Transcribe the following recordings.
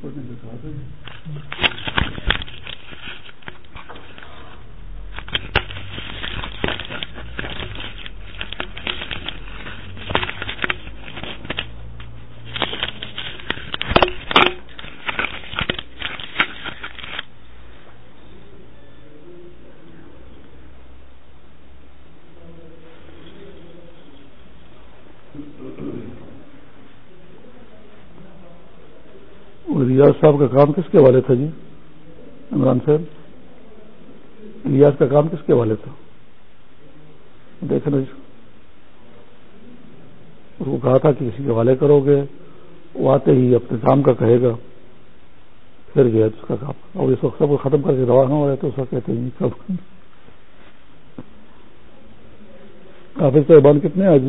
پڑھنے کا کہا تھا ریاض صاحب کا کام کس کے حوالے تھا جی؟ عمران صاحب؟ ریاض کا کام کس کے حوالے تھا؟ دیکھنا جی۔ اس کو کہا تھا کہ کسی کے حوالے کرو گے، وہ آتے ہی اپنے کام کا کہے گا۔ پھر گیا اس کا کام۔ اور اس وقت سب کو ختم کر کے روا نہ ہو رہے تو اس وقت کہتے ہیں کب کافی صاحبان کتنے آج؟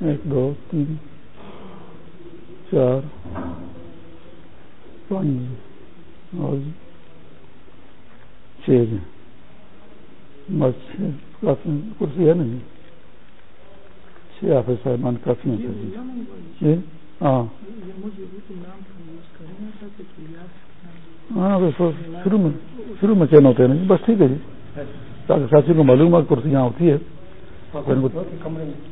ایک، دو، تین۔ چار پانچ اور چھ بس کافی کرسی ہے نا چھ آفس صاحبان کافی ہیں۔ جی ہاں۔ ہاں شروع میں شروع میں چین ہوتے ہیں نا جی بس ٹھیک ہے جی۔ تاکہ ساتھی کو معلوم ہے کرسی یہاں ہوتی ہے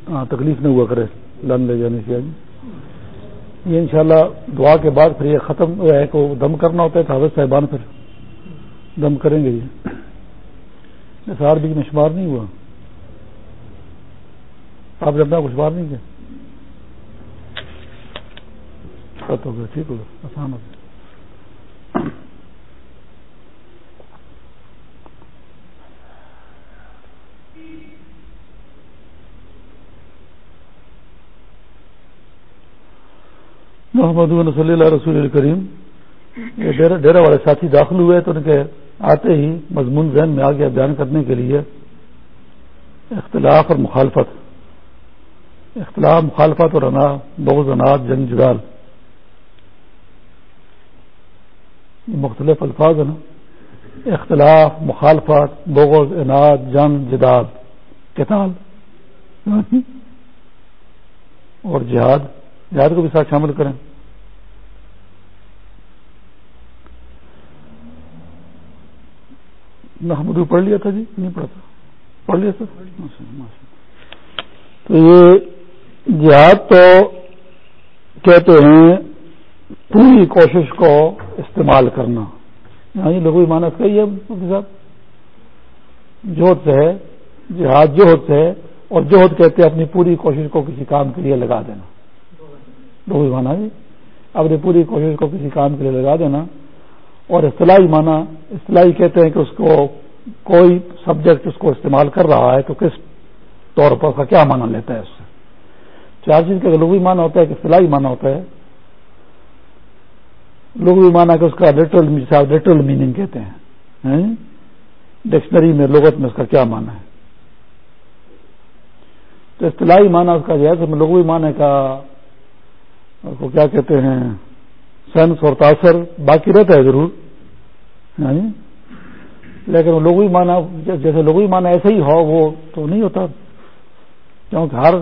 ہاں تکلیف نہیں ہوا کرے لان لے جانے سے۔ یہ انشاءاللہ دعا کے بعد پھر یہ ختم ہے کو دم کرنا ہوتا ہے، تو حضرت صاحبان پھر دم کریں گے جی۔ یہ سار بھی میں شمار نہیں ہوا۔ آپ جب کچھ کو شمار نہیں کیا؟ ہو گیا، ٹھیک ہوگا آسان ہوگا گیا محمد صلی اللہ رسول الکریم ڈیرا والے ساتھی داخل ہوئے تو ان کے آتے ہی مضمون ذہن میں آ گیا بیان کرنے کے لیے اختلاف اور مخالفت۔ اختلاف، مخالفت اور انا بغض اناج جنگ، جدال۔ مختلف الفاظ ہیں نا۔ اختلاف، مخالفت، بغض اناج جنگ، جدال۔ کتال ہاں جی۔ اور جہاد۔ جہاد کو بھی ساتھ شامل کریں۔ محمود پڑھ لیا تھا جی؟ نہیں پڑھا تھا۔ پڑھ لیا تھا؟ تو یہ جہاد تو کہتے ہیں پوری کوشش کو استعمال کرنا۔ یعنی لوگ مانس کا یہ جی صاحب۔ جوہد سے ہے، جہاد جوہد سے ہے، اور جوہد کہتے ہیں اپنی پوری کوشش کو کسی کام کے لیے لگا دینا۔ دو مانا جی اپنی پوری کوشش کو کسی کام کے لیے لگا دینا۔ اور اصطلاحی مانا اصطلاحی کہتے ہیں کہ اس کو کوئی سبجیکٹ اس کو استعمال کر رہا ہے تو کس طور پر اس کا کیا مانا لیتا ہے اس سے؟ چار چیز کا لغوی مانا ہوتا ہے کہ اصطلاحی مانا ہوتا ہے۔ لغوی مانا کہ اس کا لٹرل لٹرل میننگ کہتے ہیں۔ ڈکشنری میں لغت میں اس کا کیا مانا ہے؟ تو اصطلاحی مانا اس کا جو ہے لغوی معنی کا کو کیا کہتے ہیں؟ سینس اور تاثر باقی رہتا ہے ضرور یعنی لیکن لوگوی مانا جیسے لوگوی مانا ایسا ہی ہو، وہ تو نہیں ہوتا۔ کیونکہ ہر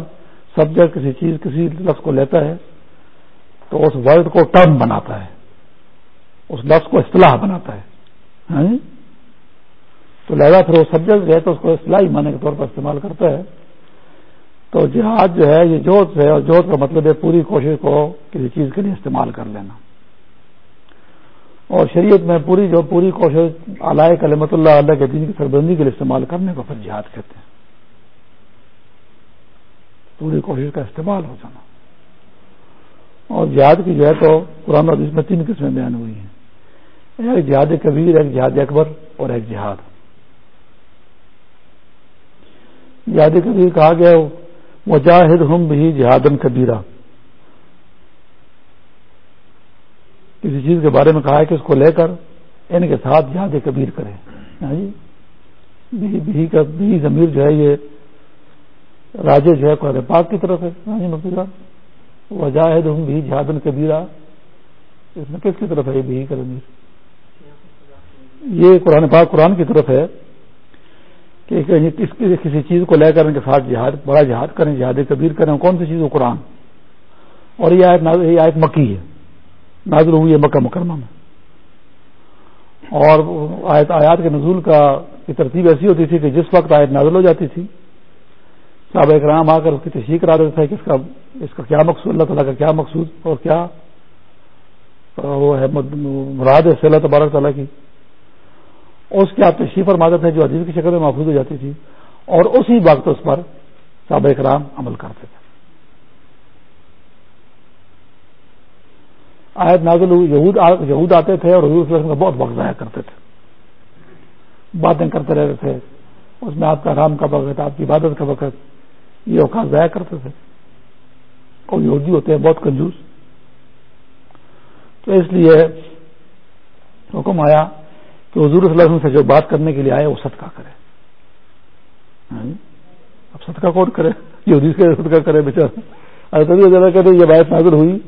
سبجیکٹ کسی چیز، کسی لفظ کو لیتا ہے تو اس ورڈ کو ٹرم بناتا ہے، اس لفظ کو اصطلاح بناتا ہے یعنی تو لہذا پھر وہ سبجیکٹ ہے تو اس کو اصطلاحی معنی کے طور پر استعمال کرتا ہے۔ تو جہاد جو ہے، یہ جوت ہے اور جوت کا مطلب ہے پوری کوشش کو کسی چیز کے لیے استعمال کر لینا۔ اور شریعت میں پوری جو پوری کوشش علائے کلمت اللہ اللہ کے دین کی سربندی کے لیے استعمال کرنے کو پھر جہاد کہتے ہیں۔ پوری کوشش کا استعمال ہو جانا۔ اور جہاد کی جو ہے تو قرآن حدیث میں تین قسمیں بیان ہوئی ہیں۔ ایک جہاد کبیر، ایک جہاد اکبر اور ایک جہاد۔ جہاد کبیر کہا گیا مجاہد ہم بھی جہادن کبیرہ۔ کسی چیز کے بارے میں کہا ہے کہ اس کو لے کر ان کے ساتھ جہاد کبیر کرے ہاں جی؟ بھی کا بھی ضمیر جو ہے یہ راجے جو ہے قرآن پاک کی طرف ہے۔ ہاں جی مفتی صاحب؟ وجاہد ہم بھی جہادن کبیرہ۔ اس میں کس کی طرف ہے یہ بھی کا ضمیر؟ یہ قرآن پاک قرآن کی طرف ہے۔ کہ یعنی کسی چیز کو لے کر ان کے ساتھ جہاد بڑا جہاد کریں، جہاد کبیر کریں، کون سی چیز وہ قرآن۔ اور یہ آیت یہ آیت مکی ہے۔ نازل ہوئی ہے مکہ مکرمہ میں۔ اور آیت آیات کے نزول کا کی ترتیب ایسی ہوتی تھی کہ جس وقت آیت نازل ہو جاتی تھی صاحب اکرام آ کر اس کی تشریح کرا دیتے تھے کہ اس کا اس کا کیا مقصود اللہ تعالیٰ کا کیا مقصود اور کیا وہ ہے مراد ہے اللہ تبارک تعالیٰ کی۔ اس کی آپ تشریح فرماتے تھے جو عزیز کی شکل میں محفوظ ہو جاتی تھی اور اسی وقت اس پر صحابہ اکرام عمل کرتے تھے۔ آیت نازل یہود یہود آتے تھے اور حضور کا بہت وقت ضائع کرتے تھے۔ باتیں کرتے رہتے تھے۔ اس میں آپ کا آرام کا وقت، آپ کی عبادت کا وقت، یہ اوقات ضائع کرتے تھے۔ اور یہودی ہوتے ہیں، بہت کنجوس۔ تو اس لیے حکم آیا کہ حضور صلی اللہ علیہ وسلم سے جو بات کرنے کے لیے آئے، وہ صدقہ کرے۔ ہاں جی؟ اب صدقہ کون کرے؟ یہودی سے صدقہ کرے بےچارا کہتے یہ بات نازل ہوئی۔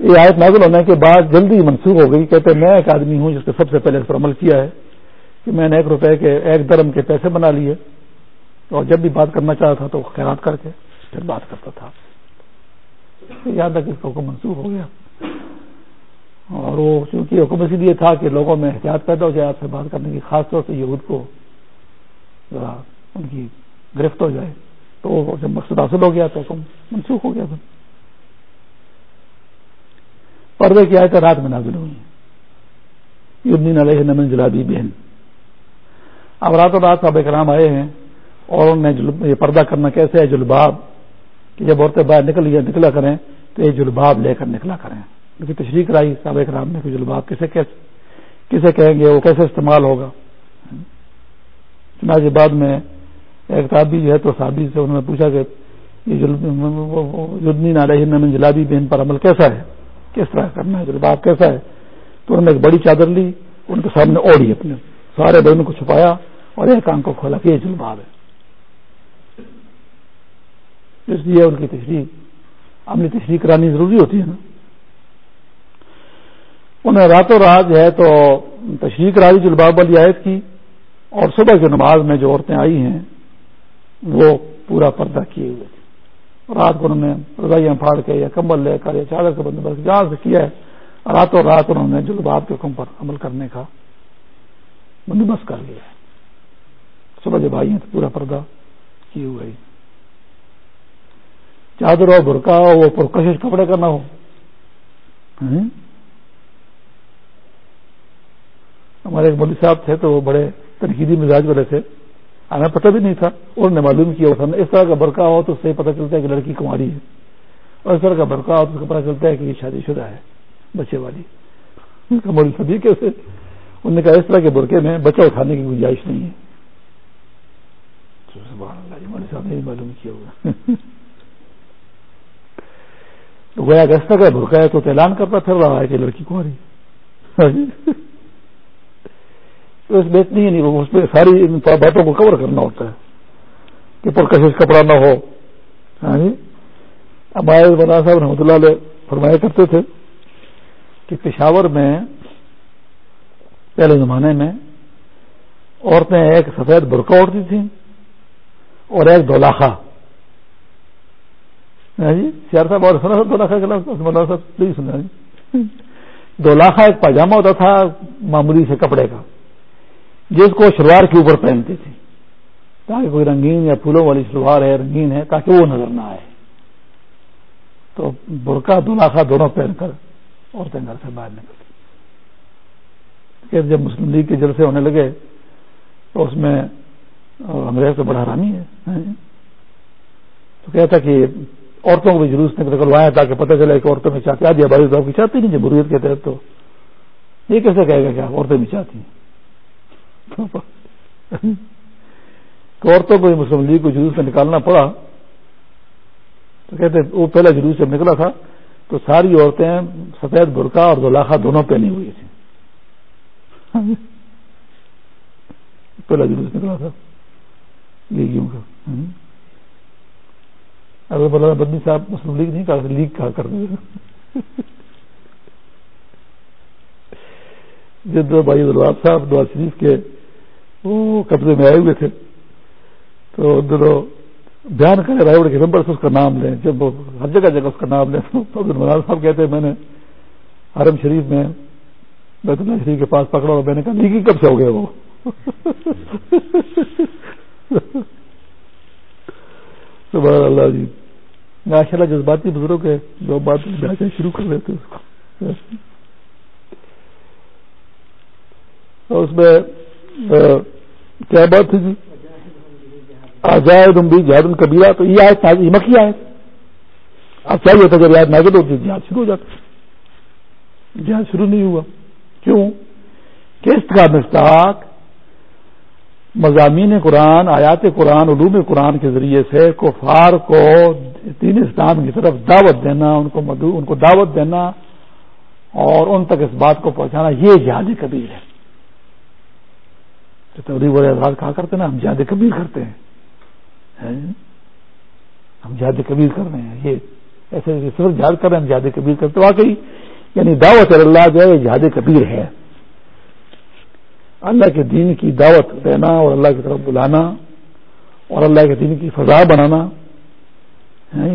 یہ آیت نازل ہونے کے بعد جلدی منسوخ ہو گئی۔ کہتے میں ایک آدمی ہوں جس نے سب سے پہلے اس پر عمل کیا ہے کہ میں نے ایک روپے کے ایک درم کے پیسے بنا لیے۔ اور جب بھی بات کرنا چاہتا تھا تو خیرات کر کے پھر بات کرتا تھا۔ یہاں تک اس کا حکم منسوخ ہو گیا۔ اور وہ چونکہ حکم اسی لیے تھا کہ لوگوں میں احتیاط پیدا ہو جائے، آپ سے بات کرنے کی خاص طور سے یہود کو ذرا ان کی گرفت ہو جائے۔ تو جب مقصد حاصل ہو گیا تو حکم منسوخ ہو گیا تھا۔ پردے کی آئے تو رات میں نازل ہوئی یدین علیہ نمن جلابی بہن اب رات و رات صاحب کرام آئے ہیں اور انہوں نے یہ پردہ کرنا کیسے ہے؟ جلباب، کہ جب عورتیں باہر نکل نکلا کریں تو یہ جلباب لے کر نکلا کریں۔ لیکن تشریح کرائی صاحب کرام نے کہ جلباب کسے کسے کہیں گے وہ کیسے استعمال ہوگا؟ چنانچہ بعد میں ایک تابی جو ہے تو صحابی سے انہوں نے پوچھا کہ یہ علیہ جلابی بہن پر عمل کیسا ہے؟ کس طرح کرنا ہے؟ جلباب کیسا ہے؟ تو انہوں نے ایک بڑی چادر لی، ان کے سامنے اوڑی اپنے، سارے بہنوں کو چھپایا اور ایک آنکھ کو کھولا کہ یہ جلباب ہے اس لیے ان کی تشریح عملی تشریح کرانی ضروری ہوتی ہے نا؟ انہیں راتوں رات جو ہے تو تشریح کرا دی جلباب والی آیت کی اور صبح کی نماز میں جو عورتیں آئی ہیں، وہ پورا پردہ کیے ہوئے تھے۔ رات کو انہوں نے رضائیاں پھاڑ کے یا کمبل لے کر یا چادر کا بندوبست جہاں سے کیا ہے راتوں رات انہوں نے جلباب کے حکم پر عمل کرنے کا بندوبست کر لیا صبح جب آئی ہیں تو پورا پردہ کیے ہوئے چادر ہو، برقع ہو، وہ پرکشش کپڑے کا نہ ہو۔ ہمارے ایک مولوی صاحب تھے تو وہ بڑے تنقیدی مزاج والے تھے۔ ہمیں پتہ بھی نہیں تھا، انہوں نے معلوم کیا اس طرح کا برقع ہو تو اس سے پتہ چلتا ہے کہ لڑکی کماری ہے۔ اور اس طرح کا برقع ہو تو اس کو پتہ چلتا ہے کہ یہ شادی شدہ ہے، بچے والی۔ مولوی سبھی کیسے انہوں نے کہا اس طرح کے برقعے میں بچہ اٹھانے کی گنجائش نہیں ہے۔ مولوی صاحب نے معلوم کیا ہوگا۔ تو گویا کہ کا برقع ہے تو اعلان کرتا پھر رہا ہے کہ لڑکی کماری تو اس میں اتنی نہیں اس پہ ساری باتوں کو کور کرنا ہوتا ہے کہ پرکشش کپڑا نہ ہو۔ ہاں جی؟ ہمارے بنا صاحب رحمۃ اللہ علیہ فرمایا کرتے تھے کہ پشاور میں پہلے زمانے میں عورتیں ایک سفید برقع اڑتی تھیں اور ایک دولاخا ہاں جی؟ سیار صاحب اور سنا دولاخا کے صاحب سنا جی دولاخا ایک پاجامہ ہوتا تھا معمولی سے کپڑے کا۔ جس کو شلوار کے اوپر پہنتے تھے تاکہ کوئی رنگین یا پھولوں والی شلوار ہے، رنگین ہے، تاکہ وہ نظر نہ آئے۔ تو برقع دلاخا دونوں پہن کر عورتیں گھر سے باہر نکلتی جب مسلم لیگ کے جلسے ہونے لگے تو اس میں انگریز تو بڑا حرامی ہے تو کہتا کہ عورتوں کو بھی جلوس نکلوایا تاکہ پتہ چلے کہ عورتوں میں چاہتی آدھی آبادی تو آپ کی چاہتی نہیں جمہوریت کے تحت تو یہ کیسے کہے گا کیا عورتیں بھی چاہتی ہیں؟ عورتوں کو مسلم لیگ کو جلوس سے نکالنا پڑا۔ تو کہتے وہ پہلا جلوس جب نکلا تھا، تو ساری عورتیں سفید برقع اور دولاخا دونوں پہنی ہوئی تھیں پہلا جلوس نکلا تھا لیگیوں کا۔ اگر مولانا بدنی صاحب مسلم لیگ نہیں کہا، لیگ کہا کر دیں جد بھائی دلواد صاحب شریف کے وہ قبضے میں آئے ہوئے تھے۔ تو دونوں بیان کرے رائے کے نمبر سے اس کا نام لیں۔ جب ہر جگہ جگہ اس کا نام لیں تو صاحب کہتے ہیں، میں نے حرم شریف میں بیت اللہ شریف کے پاس پکڑا اور میں نے کہا لیگی کب سے ہو گئے وہ؟ اللہ جی۔ ماشاء اللہ جذباتی بزرگ ہے جو بات شروع کر لیتے اس کو۔ اس میں کیا بات تھی جی؟ آزاد بھی جہاد القبیرہ تو یہ آئے تازی مکھی آئے اب کیا ہوتا جب یاد نازل ہوتی جی، جہاد شروع ہو جاتا جہاد شروع نہیں ہوا۔ کیوں؟ کس کا مستاق مضامین قرآن، آیات قرآن، علوم قرآن کے ذریعے سے کفار کو تین اسلام کی طرف دعوت دینا، ان کو ان کو دعوت دینا اور ان تک اس بات کو پہنچانا، یہ جہاد کبیر ہے۔ بڑے اعزاز کہا کرتے نا، ہم جہاد کبیر کرتے ہیں۔ ہم جہاد کبیر کر رہے ہیں۔ یہ ایسے صرف جہاد کر رہے ہیں، ہم جہاد کبیر کرتے واقعی یعنی دعوت اللہ جو ہے، جہاد کبیر ہے۔ اللہ کے دین کی دعوت دینا اور اللہ کی طرف بلانا اور اللہ کے دین کی فضا بنانا۔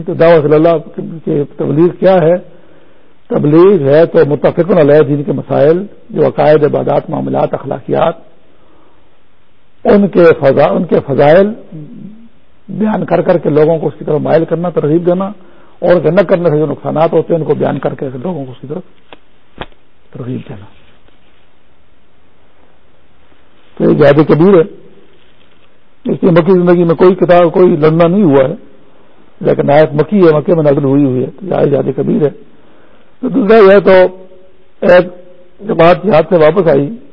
تو دعوت اللہ کی تبلیغ کیا ہے۔ تبلیغ ہے تو متفق علیہ دین کے مسائل، جو عقائد، عبادات، معاملات، اخلاقیات ان کے فضا، ان کے فضائل بیان کر کر کے لوگوں کو اس کی طرف مائل کرنا، ترغیب دینا اور نہ کرنے سے جو نقصانات ہوتے ہیں، ان کو بیان کر کے لوگوں کو اس کی طرف ترغیب دینا۔ تو یہ زیادہ کبیر ہے۔ اس لیے مکی زندگی میں کوئی کتاب، کوئی لڑنا نہیں ہوا ہے، لیکن آیت مکی ہے، مکے میں نقل ہوئی ہوئی ہے، تو یہ زیادہ کبیر ہے۔ تو دوسرا یہ تو ایک جماعت یاد سے واپس آئی۔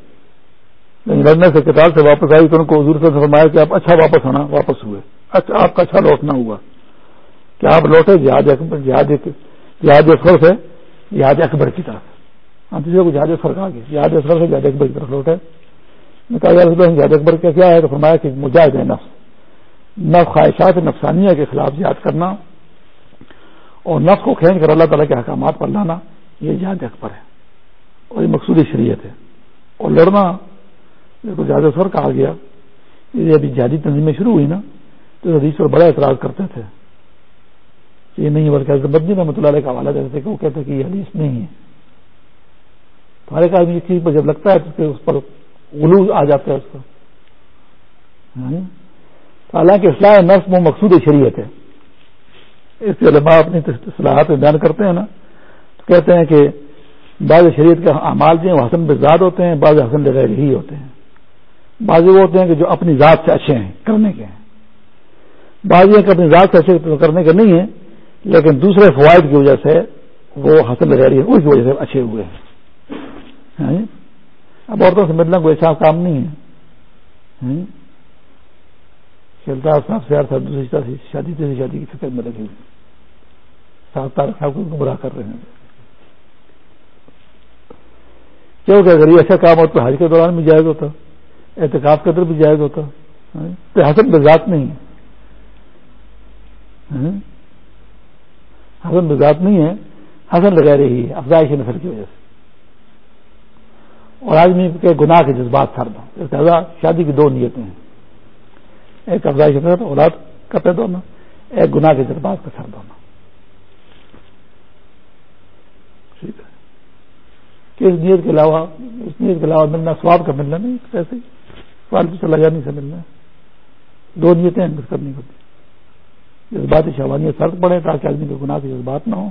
لڑنے سے کتاب سے واپس آئی تو ان کو حضور سے فرمایا کہ آپ اچھا واپس آنا واپس ہوئے۔ اچھا آپ کا اچھا لوٹنا ہوا۔ کہ آپ لوٹے جہاد جہاد جہاد اکبر سے جہاد اکبر کی طرف۔ ہم کسی کو جہاد اکبر کہا گیا۔ جہاد اکبر سے جہاد اکبر کی طرف لوٹے۔ جہاد اکبر کا کیا ہے تو فرمایا کہ مجاہد ہے نفس نف خواہشات نفسانیہ کے خلاف جہاد کرنا۔ اور نفس کو کھینچ کر اللہ تعالیٰ کے احکامات پر لانا، یہ جہاد اکبر ہے۔ اور یہ مقصود شریعت ہے۔ اور لڑنا جہاد اکبر کہا گیا۔ یہ ابھی جہادی تنظیمیں شروع ہوئی نا، تو حدیث پر بڑا اعتراض کرتے تھے۔ یہ نہیں بلکہ بدنی رحمۃ اللہ علیہ کا حوالہ دیتے تھے کہ وہ کہتے کہ یہ حدیث نہیں ہے۔ تمہارے کا آدمی چیز پر جب لگتا ہے تو اس پر غلو آ جاتا ہے اس کو ہاں جی؟ حالانکہ اصلاح نفس وہ مقصود شریعت ہے۔ اس کے علماء اپنی صلاحات میں بیان کرتے ہیں نا، تو کہتے ہیں کہ بعض شریعت کے اعمال جو ہیں وہ حسن بزاد ہوتے ہیں، بعض حسن بغیر ہی ہوتے ہیں۔ بعض وہ ہوتے ہیں کہ جو اپنی ذات سے اچھے ہیں، کرنے کے ہیں۔ بعض یہ کہ اپنی ذات سے اچھے کرنے کے نہیں ہیں، لیکن دوسرے فوائد کی وجہ سے وہ حسن لگائی ہے اس کی وجہ سے اچھے ہوئے ہیں۔ ہاں جی؟ اب عورتوں سے ملنا کوئی ایسا کام نہیں ہے۔ ہاں جی؟ کھیلتا صاحب سے صاحب دوسری شادی، تیسری شادی کی فکر میں لگے ہوئے صاحب تارک صاحب کو گمراہ کر رہے ہیں۔ کیونکہ اگر یہ ایسا کام ہوتا حج کے دوران بھی جائز ہوتا۔ احتکاب کے اندر بھی جائز ہوتا تو حسن بذات نہیں ہے۔ ہاں؟ حسن بذات نہیں ہے، حسن لگا رہی ہے، افزائش نسل کی وجہ سے۔ اور آدمی کے گناہ کے جذبات سرد ہوں شادی کی دو نیتیں ہیں۔ ایک افزائش نسل اولاد کا پیدا ہونا، ایک گناہ کے جذبات کا سرد ہونا ٹھیک ہے۔ کہ اس نیت کے علاوہ، اس نیت کے علاوہ ملنا سواب کا ملنا نہیں، ایسے فالتو چلا جانے سے ملنا ہے دو نیتیں کرنی ہوتی جذباتی شوانی فرق پڑے تاکہ آدمی کے گناہ کے جذبات نہ ہو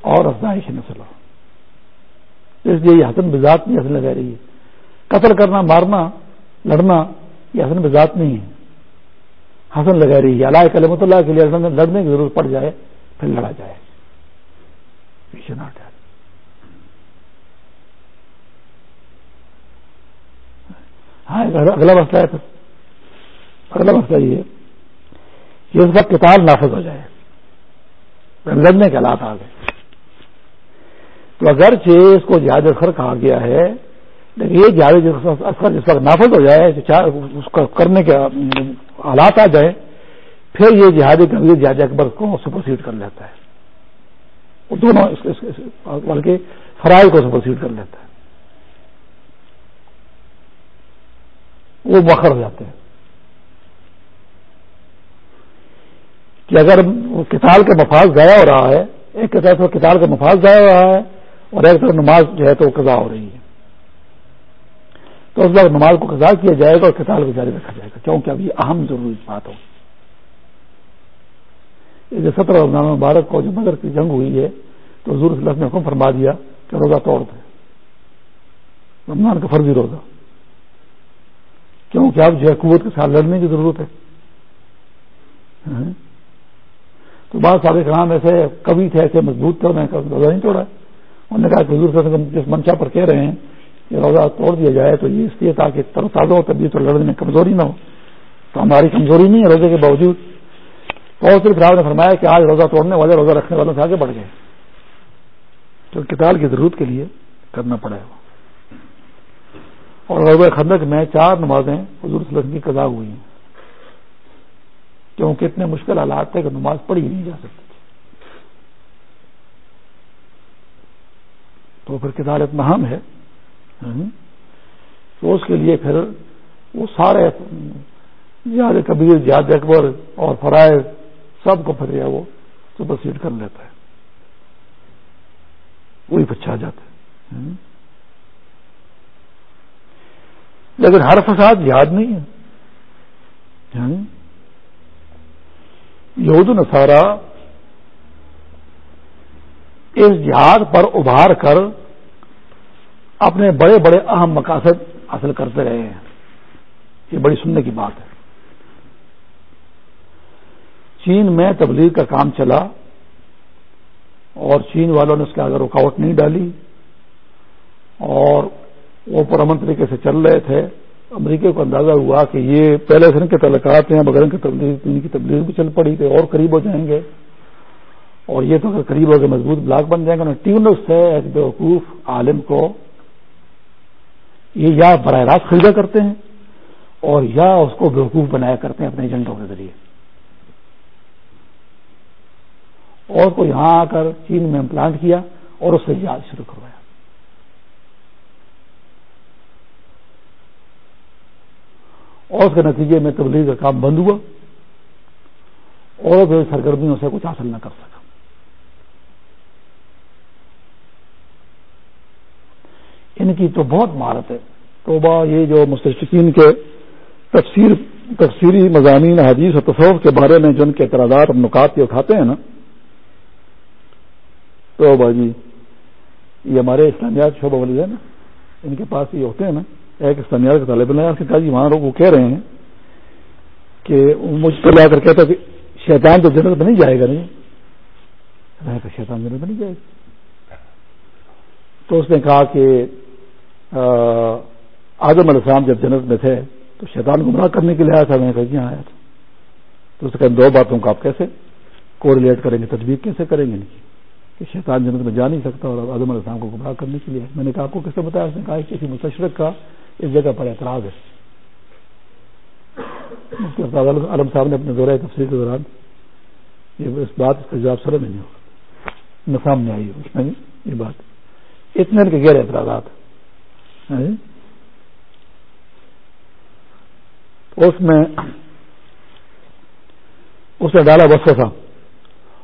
اور افزائش نسل ہو اس لیے یہ حسن بذات نہیں حسن لگا رہی ہے۔ قتل کرنا، مارنا، لڑنا یہ حسن بذات نہیں ہے۔ حسن لگا رہی ہے۔ اللہ کلمت اللہ کے لیے لڑنے کی ضرورت پڑ جائے، پھر لڑا جائے پیچھے نہ ہٹا ہاں اگلا مسئلہ ہے پھر اگلا مسئلہ یہ ہے کہ اس وقت کتاب نافذ ہو جائے۔ لڑنے کے حالات آ گئے تو اگرچہ اس کو جہاد اثر کہا گیا ہے، لیکن یہ جہاد اثر جس وقت نافذ ہو جائے اس کو کرنے کے حالات آ جائے پھر یہ جہاد گمبھیر جہاد اکبر کو سپرسیڈ کر لیتا ہے۔ دونوں بلکہ فرائض کو سپرسیڈ کر لیتا ہے۔ وہ مخر ہو جاتے ہیں۔ کہ اگر کتاب کا مفاد ضائع ہو رہا ہے، ایک طرف کتاب کا مفاد ضائع ہو رہا ہے اور ایک طرف نماز جو ہے تو قضا ہو رہی ہے۔ تو اس وقت نماز کو قضا کیا جائے گا اور کتاب کو جاری رکھا جائے گا۔ کیونکہ اب یہ اہم ضروری بات ہوگی جو سترہ رمضان مبارک کو جو مگر کی جنگ ہوئی ہے، تو حضور صلی اللہ نے حکم فرما دیا کہ روزہ توڑ دے رمضان کا فرضی روزہ۔ کیونکہ اب جو ہے قوت کے ساتھ لڑنے کی ضرورت ہے۔ ہاں۔ تو بعض سابق رام ایسے کبھی تھے، ایسے مضبوط تھے انہوں نے روزہ نہیں توڑا۔ انہوں نے کہا کہ حضور صلی جس منشا پر کہہ رہے ہیں کہ روزہ توڑ دیا جائے تو یہ اس لیے تاکہ تر تازہ ہو طبیعت اور لڑنے میں کمزوری نہ ہو۔ تو ہماری کمزوری نہیں ہے روزے کے باوجود۔ تو صرف راؤ نے فرمایا کہ آج روزہ توڑنے والے، روزہ رکھنے والوں سے آگے بڑھ گئے۔ تو کتاب کی ضرورت کے لیے کرنا پڑے گا اور غرب خندق میں چار نمازیں حضور صلی اللہ علیہ کی قضا ہوئی ہیں۔ کیونکہ اتنے مشکل حالات تھے کہ نماز پڑھی نہیں جا سکتی تو پھر کتاب اتنا اہم ہے تو اس کے لیے پھر وہ سارے یاد کبیر جاد اکبر اور فرائض سب کو پھر وہ سپرسیڈ کر لیتا ہے۔ وہی بچا جاتا ہے۔ لیکن ہر فساد یاد نہیں ہے۔ یعنی یہود نصارہ اس جہاد پر ابھار کر اپنے بڑے بڑے اہم مقاصد حاصل کرتے رہے ہیں۔ یہ بڑی سننے کی بات ہے۔ چین میں تبلیغ کا کام چلا اور چین والوں نے اس کے آگے رکاوٹ نہیں ڈالی اور وہ پرامن طریقے سے چل رہے تھے۔ امریکہ کو اندازہ ہوا کہ یہ پہلے سے ان کے تعلقات ہیں، مگر ان کی تبلیغ ان کی تبلیغ بھی چل پڑی تو اور قریب ہو جائیں گے۔ اور یہ تو اگر قریب ہو کے مضبوط بلاک بن جائیں گے ٹیونس سے ایک بیوقوف عالم کو۔ یہ یا براہ راست خریدا کرتے ہیں اور یا اس کو بیوقوف بنایا کرتے ہیں اپنے ایجنٹوں کے ذریعے۔ اور کو یہاں آ کر چین میں امپلانٹ کیا اور اس سے یاد شروع کروایا۔ اور اس کے نتیجے میں تبلیغ کا کام بند ہوا اور پھر سرگرمیوں سے کچھ حاصل نہ کر سکا۔ ان کی تو بہت مہارت ہے۔ توبہ یہ جو مستشقین کے تفسیر تفسیری مضامین حدیث اور تصوف کے بارے میں جن کے اعتراضات اور نکات یہ اٹھاتے ہیں نا۔ تو بھائی جی، یہ ہمارے اسلامیات شعبہ والی ہے نا۔ ان کے پاس یہ ہوتے ہیں نا۔ ایک اسلامیات کے طالب علم کہا جی وہاں لوگ وہ کہہ رہے ہیں کہ مجھ پہ لا کر کہتا کہ شیطان تو جنت میں نہیں جائے گا، نہیں۔ شیطان جنت میں نہیں جائے گا۔ تو اس نے کہا کہ آدم علیہ السلام جب جنت میں تھے تو شیطان گمراہ کرنے کے لیے آیا تھا، میں کہا جی ہاں آیا تھا۔ تو اس نے کہا، دو باتوں کو آپ کیسے کوریلیٹ کریں گے تجویز کیسے کریں گے؟ کہ شیطان جنت میں جا نہیں سکتا اور آدم علیہ السلام کو گمراہ کرنے کے لیے۔ میں نے کہا، آپ کو کس نے بتایا؟ اس نے کہا کہ کسی مستشرق کا اس جگہ پر اعتراض ہے۔ عالم صاحب نے اپنے دورہ تفصیل کے دوران یہ اس بات اس کا جواب سر میں نہیں ہوگا۔ نہ سامنے آئی اس میں جی؟ یہ بات۔ اتنے کے گہرے اعتراضات۔ ہاں جی؟ اس میں اس نے ڈالا وسوسا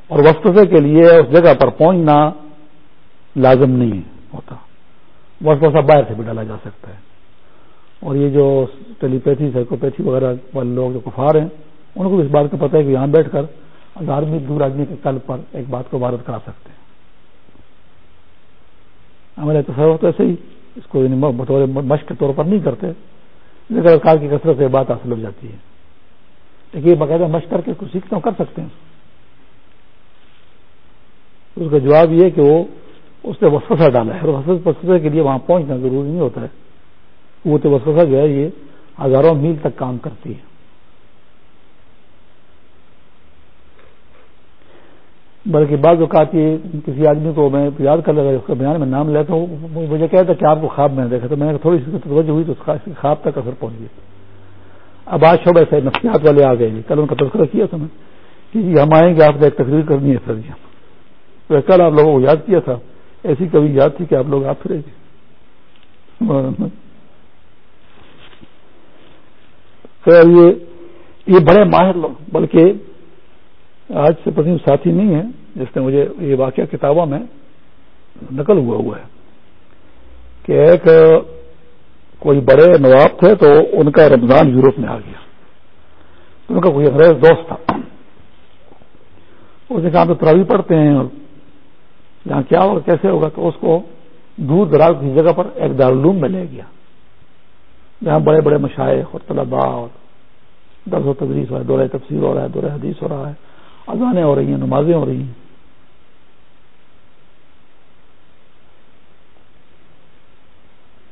اور وسوسے کے لیے اس جگہ پر پہنچنا لازم نہیں ہوتا۔ وسوسا باہر سے بھی ڈالا جا سکتا ہے۔ اور یہ جو ٹیلیپیتھی، سائیکوپیتھی وغیرہ والے لوگ جو کفار ہیں، ان کو بھی اس بات کا پتہ ہے کہ یہاں بیٹھ کر ہزار میل دور آدمی کے کل پر ایک بات کو عبارت کرا سکتے ہیں۔ ہمارے تصور تو ایسے ہی، اس کو یعنی بطور مشق کے طور پر نہیں کرتے، لیکن کار کی کثرت سے بات حاصل ہو جاتی ہے۔ لیکن یہ باقاعدہ مشق کر کے اس کو سیکھتے کر سکتے ہیں۔ اس کا جواب یہ کہ وہ اس نے وسوسہ ڈالا ہے اور وسوسے کے لیے وہاں پہنچنا ضروری نہیں ہوتا ہے۔ وہ تو وسوسہ جو ہے یہ ہزاروں میل تک کام کرتی ہے۔ بلکہ بعض اوقات یہ کسی آدمی کو میں یاد کر لگا اس کا بیان میں نام لیتا ہوں مجھے کہتا کہ آپ کو خواب میں دیکھا تو میں نے تھوڑی سی توجہ ہوئی تو خواب تک اثر پہنچ گیا۔ اب آج شعبہ سے نفسیات والے آ گئے جی، کل ان کا تذکرہ کیا تھا میں، کہ جی ہم آئیں گے، آپ نے ایک تقریر کرنی ہے سر جی۔ کل آپ لوگوں کو یاد کیا تھا، ایسی کبھی یاد تھی کہ آپ لوگ آپ پھرے گے جی۔ یہ بڑے ماہر لوگ، بلکہ آج سے پتنی ساتھی نہیں ہے جس نے مجھے یہ واقعہ کتابوں میں نقل ہوا ہوا ہے کہ ایک کوئی بڑے نواب تھے تو ان کا رمضان یورپ میں آ گیا۔ ان کا کوئی انگریز دوست تھا۔ اس نے کہا پہ تراوی پڑھتے ہیں اور یہاں کیا ہوگا کیسے ہوگا؟ تو اس کو دور دراز کی جگہ پر ایک دارالعلوم میں لے گیا۔ جہاں بڑے بڑے مشاعر اور طلباء اور درس و تدریس ہو رہا ہے، دورہ تفسیر ہو رہا ہے، دورہ حدیث ہو رہا ہے، اذانیں ہو رہی ہیں، نمازیں ہو رہی ہیں۔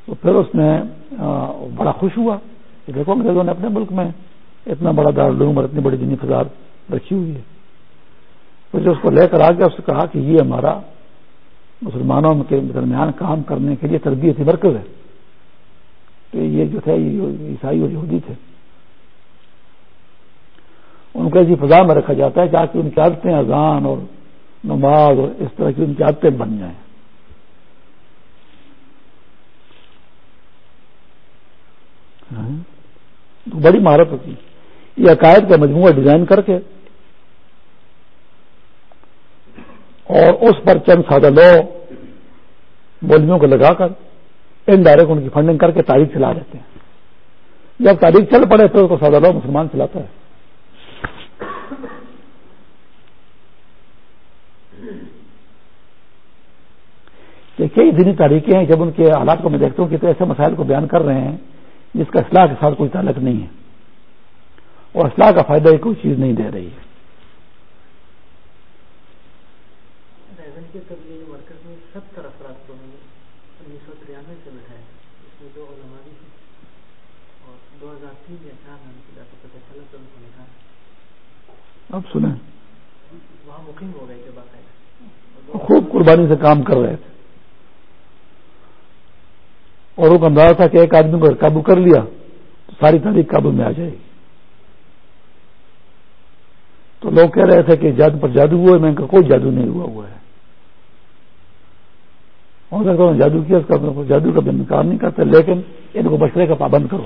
تو پھر اس نے بڑا خوش ہوا کہ دیکھو انگریزوں نے اپنے ملک میں اتنا بڑا دارالعلوم اور اتنی بڑی دینی فضاد رکھی ہوئی ہے۔ پھر جو اس کو لے کر آ گیا، اس نے کہا کہ یہ ہمارا مسلمانوں کے درمیان کام کرنے کے لیے تربیتی مرکز ہے۔ تو یہ جو تھے، یہ عیسائی اور یہودی تھے ان کو ایسی فضا میں رکھا جاتا ہے تاکہ ان کی عادتیں اذان اور نماز اور اس طرح کی ان کی عادتیں بن جائیں ہاں؟ بڑی مہارت ہوتی یہ عقائد کا مجموعہ ڈیزائن کر کے اور اس پر چند سادہ لو بولیوں کو لگا کر ان ڈائریکٹ ان کی فنڈنگ کر کے تاریخ چلا دیتے ہیں۔ جب تاریخ چل پڑے تو اس کو سادہ مسلمان چلاتا ہے۔ کہ کئی دینی تاریخیں ہیں، جب ان کے حالات کو میں دیکھتا ہوں کہ تو ایسے مسائل کو بیان کر رہے ہیں جس کا اصلاح کے ساتھ کوئی تعلق نہیں ہے۔ اور اصلاح کا فائدہ کوئی چیز نہیں دے رہی ہے۔ اب سنیں۔ خوب قربانی سے کام کر رہے تھے۔ اور وہ اندازہ تھا کہ ایک آدمی کو قابو کر لیا تو ساری تاریخ قابو میں آ جائے گی۔ تو لوگ کہہ رہے تھے کہ جادو پر جادو ہوا ہے میں ان کا کوئی جادو نہیں ہوا ہوا ہے۔ ہو سکتا ہوں جادو کیا؟ اس کا جادو کا بھی انکار نہیں کرتے لیکن ان کو مشورے کا پابند کرو۔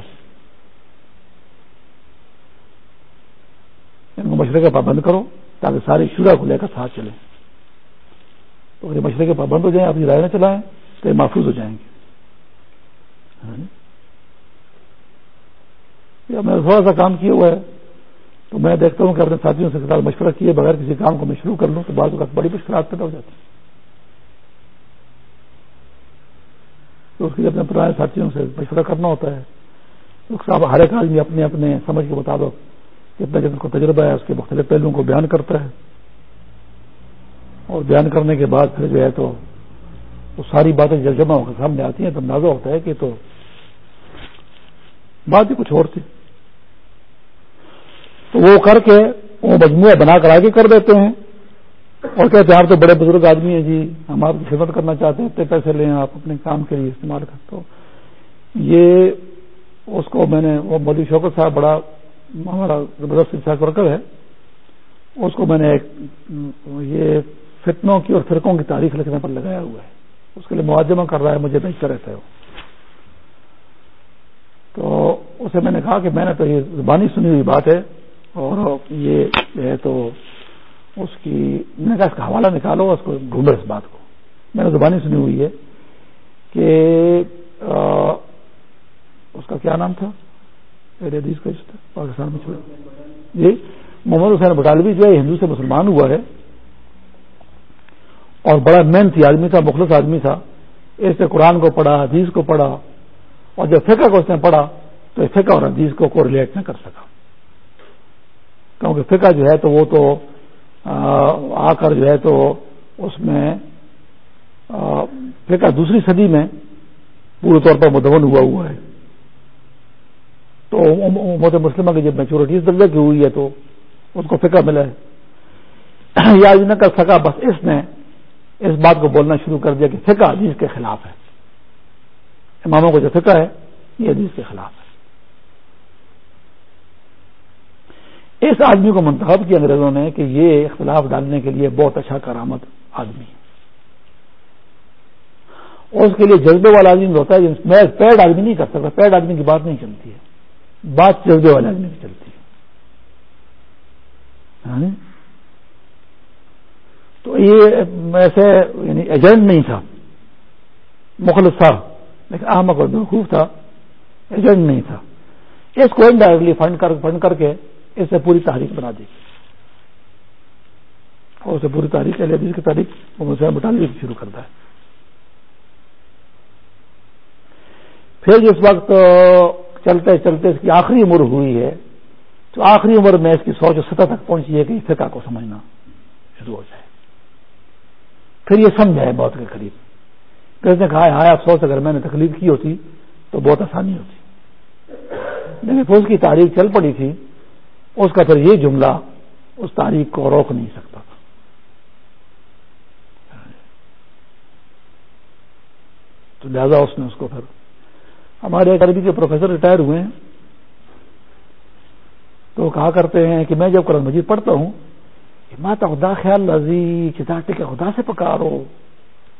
یعنی ان کو مشورے کا پابند کرو تاکہ ساری شورا کو لے کر ساتھ چلیں۔ تو اگر مشورے کے پابند ہو جائیں، اپنی رائے نہ چلائیں، تو یہ محفوظ ہو جائیں گے۔ ہاں۔ یا میں تھوڑا سا کام کیا ہوا ہے، تو میں دیکھتا ہوں کہ اپنے ساتھیوں سے ساتھ مشورہ کیے بغیر کسی کام کو میں شروع کر لوں، تو بعض اوقات بڑی مشکلات پیدا ہو جاتی تو اس کے لیے اپنے پرانے ساتھیوں سے مشورہ کرنا ہوتا ہے۔ صاحب، ہر ایک آدمی اپنے اپنے سمجھ کے مطابق جتنا جتنا کو تجربہ ہے، اس کے مختلف پہلوؤں کو بیان کرتا ہے۔ اور بیان کرنے کے بعد پھر جو ہے تو وہ ساری باتیں جب جمع ہو کر سامنے آتی ہیں، تو اندازہ ہوتا ہے کہ تو بات ہی کچھ اور تھی۔ تو وہ کر کے وہ مجموعہ بنا کر آگے کر دیتے ہیں۔ اور کہتے ہیں، آپ تو بڑے بزرگ آدمی ہیں جی ہم آپ کی خدمت کرنا چاہتے ہیں، اتنے پیسے لیں آپ اپنے کام کے لیے استعمال کر تو یہ اس کو میں نے، وہ مودی شوکت صاحب بڑا ہمارا زبردست شاخ ورکر ہے۔ اس کو میں نے یہ فتنوں کی اور فرقوں کی تاریخ لکھنے پر لگایا ہوا ہے۔ اس کے لیے معاجمہ کر رہا ہے، مجھے بہتر رہتا ہے وہ۔ تو اسے میں نے کہا کہ میں نے تو یہ زبانی سنی ہوئی بات ہے اور یہ ہے تو اس کی، میں نے کہا اس کا حوالہ نکالو، اس کو ڈھونڈو اس بات کو۔ میں نے زبانی سنی ہوئی ہے کہ اس کا کیا نام تھا؟ حدیث کا پاکستان میں جی محمد حسین بٹالوی جو ہے ہندو سے مسلمان ہوا ہے۔ اور بڑا محنتی آدمی تھا، مخلص آدمی تھا۔ اس نے قرآن کو پڑھا، حدیث کو پڑھا۔ اور جب فقہ کو اس نے پڑھا، تو فقہ اور حدیث کو کو ریلیٹ نہ کر سکا۔ کیونکہ فقہ جو ہے تو وہ تو، آ کر جو ہے تو اس میں فقہ دوسری صدی میں پورے طور پر مدون ہوا ہوا ہے۔ تو موت مسلمہ کی جب میچورٹی اس درجے کی ہوئی ہے تو اس کو فقہ ملا ہے۔ یا نہ کر سکا بس اس نے اس بات کو بولنا شروع کر دیا کہ فقہ حدیث کے خلاف ہے۔ اماموں کو جو فقہ ہے، یہ حدیث کے خلاف ہے۔ اس آدمی کو منتخب کیا انگریزوں نے کہ یہ اختلاف ڈالنے کے لیے بہت اچھا کرامت آدمی ہے۔ اور اس کے لیے جذبے والا آدمی ہوتا ہے میں پیڈ آدمی نہیں کر سکتا پیڈ آدمی کی بات نہیں چلتی ہے۔ بات جذبے والے آدمی کی چلتی ہے۔ یعنی تو یہ ایسے یعنی ایجنٹ نہیں تھا۔ مخلص تھا۔ لیکن احمد اور بیوقوف تھا۔ ایجنٹ نہیں تھا۔ اس کو انڈائریکٹلی فنڈ کر فنڈ کر کے اس سے پوری تاریخ بنا دی۔ اور اسے پوری تاریخ حدیث کی تاریخ مطالعے شروع کرتا ہے۔ پھر جس وقت چلتے چلتے اس کی آخری عمر ہوئی ہے، تو آخری عمر میں اس کی سوچ سطح تک پہنچی ہے کہ فقہ کو سمجھنا شروع ہو جائے۔ پھر یہ سمجھا ہے بہت کے قریب۔ پھر اس نے کہا ہاں افسوس، اگر میں نے تکلیف کی ہوتی تو بہت آسانی ہوتی۔ لیکن پھر اس کی تاریخ چل پڑی تھی، اس کا پھر یہ جملہ اس تاریخ کو روک نہیں سکتا۔ تھا تو لہذا اس نے اس کو پھر ہمارے عربی کے پروفیسر ریٹائر ہوئے ہیں۔ تو کہا کرتے ہیں کہ میں جب قرآن مجید پڑھتا ہوں ماتا خدا، خیال لذی چتا ٹکے خدا سے پکارو۔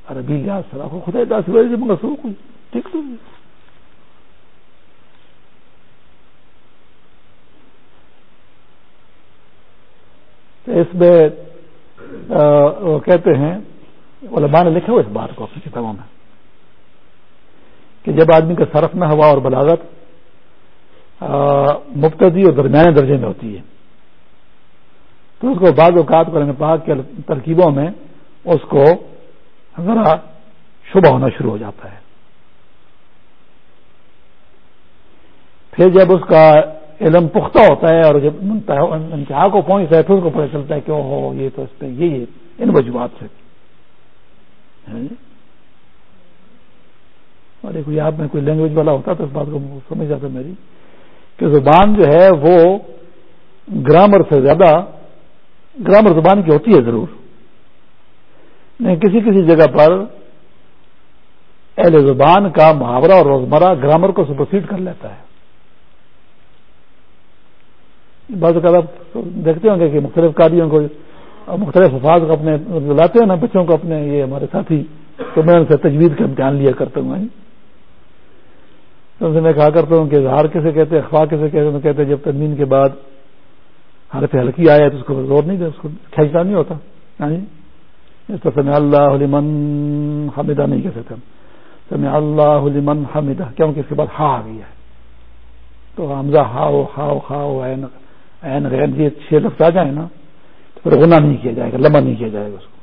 عربی لحاظ سرا خدا دا سے منگا سو ٹھیک تو اس میں کہتے ہیں، علماء نے لکھے ہو اس بات کو اپنی کتابوں میں۔ کہ جب آدمی کا صرف میں ہوا اور بلاغت مبتدی اور درمیانے درجے میں ہوتی ہے۔ تو اس کو بعض اوقات کرنے پاک کے ترکیبوں میں اس کو ذرا شبہ ہونا شروع ہو جاتا ہے۔ پھر جب اس کا علم پختہ ہوتا ہے اور جب انتہا کو پہنچتا ہے، پھر اس کو پتہ چلتا ہے کہ ہو یہ تو اس پہ یہ، ان وجوہات سے۔ اور کوئی آپ میں کوئی لینگویج والا ہوتا تو اس بات کو سمجھ جاتا میری کہ زبان جو ہے وہ گرامر سے زیادہ گرامر زبان کی ہوتی ہے ضرور۔ نہیں، کسی کسی جگہ پر اہل زبان کا محاورہ اور روزمرہ گرامر کو سپرسیڈ کر لیتا ہے۔ بعض اوقات دیکھتے ہوں گے کہ مختلف کاریوں کو مختلف افاظ کو اپنے لاتے ہیں نا، بچوں کو اپنے، یہ ہمارے ساتھی تو میں ان سے تجویز کا امتحان لیا کرتا ہوں۔ تو سے میں کہا کرتا ہوں کہ اظہار کیسے کہتے ہیں، اخبار کیسے کہتے ہیں کہتے ہیں جب تدمین کے بعد حرف ہلکی آیا تو اس کو زور نہیں دے اس کو کھینچنا نہیں ہوتا۔ ہاں جی؟ اس طرح سمع اللہ لمن حمدہ نہیں کہہ سکتے سمع اللہ لمن حمدہ کیونکہ اس کے بعد ہا آ گیا ہے؟ تو حمزہ ہاؤ ہاؤ ہاؤ این غین، یہ چھ لفظ آ جائیں نا، تو پھر غنا نہیں کیا جائے گا لمبا نہیں کیا جائے گا اس کو۔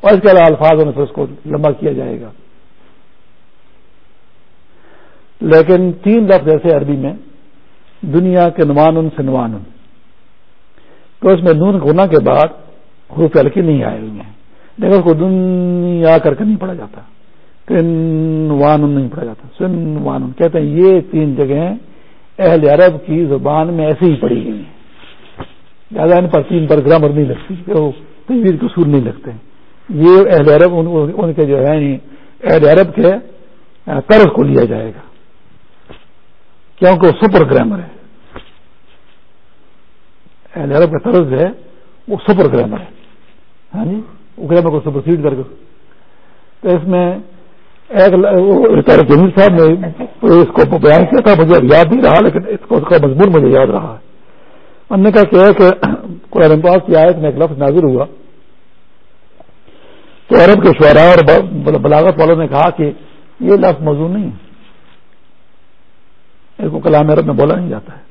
اور اس کے علاوہ الفاظ میں پھر اس کو لمبا کیا جائے گا۔ لیکن تین لفظ ایسے عربی میں، دنیا کے نوان سے نوان تو اس میں نون گنا کے بعد حروف ہلکی نہیں آئے ہوئے ہیں۔ لیکن اس کو دنیا کر کے نہیں پڑھا جاتا۔ وان نہیں پڑھا جاتا۔ سن وان کہتے ہیں یہ تین جگہیں اہل عرب کی زبان میں ایسے ہی پڑھی گئی ہیں۔ زیادہ ان پر تین پر گرامر نہیں لگتی تجویز قصور نہیں لگتے۔ یہ اہل عرب، ان کے جو ہے اہل عرب کے قرض کو لیا جائے گا۔ کیونکہ وہ سپر گرامر ہے۔ اہل عرب کا طرز ہے، وہ سپر گرامر ہے۔ ہاں جی؟ وہ گرامر کو سپر سیڈ کر کے۔ تو اس میں ایک جمیل صاحب نے اس کو بیان کیا تھا، مجھے یاد نہیں رہا، لیکن اس کو اس کا مضمون مجھے یاد رہا ہے۔ ہم نے کہا کہ کہ قرآن پاس کی آیت میں ایک لفظ نازر ہوا۔ تو عرب کے شعراء اور بلاغت والوں نے کہا کہ یہ لفظ موضوع نہیں ہے۔ اس کو کلام عرب میں بولا نہیں جاتا ہے۔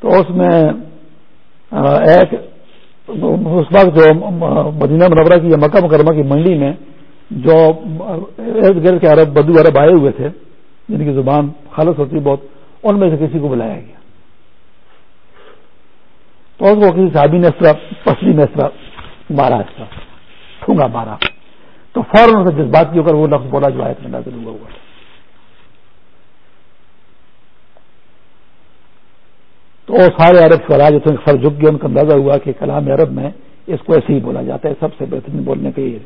تو اس میں ایک، اس وقت جو مدینہ منورہ کی یا مکہ مکرمہ کی منڈی میں جو ارد گرد کے عرب، بدو عرب آئے ہوئے تھے، جن کی زبان خالص ہوتی بہت، ان میں سے کسی کو بلایا گیا۔ تو اس کو کسی صحابی نے اس طرح، پسلی میں اس طرح مارا، اس طرح، ٹھونگا مارا۔ تو فوراً سے جذبات کی ہو کر وہ لفظ بولا جو آیت میں نازل ہوا ہوا تو سارے عرب شعرا جو تھے سر جھک گئے، ان کا اندازہ ہوا کہ کلام عرب میں اس کو ایسے ہی بولا جاتا ہے۔ سب سے بہترین بولنے کا یہ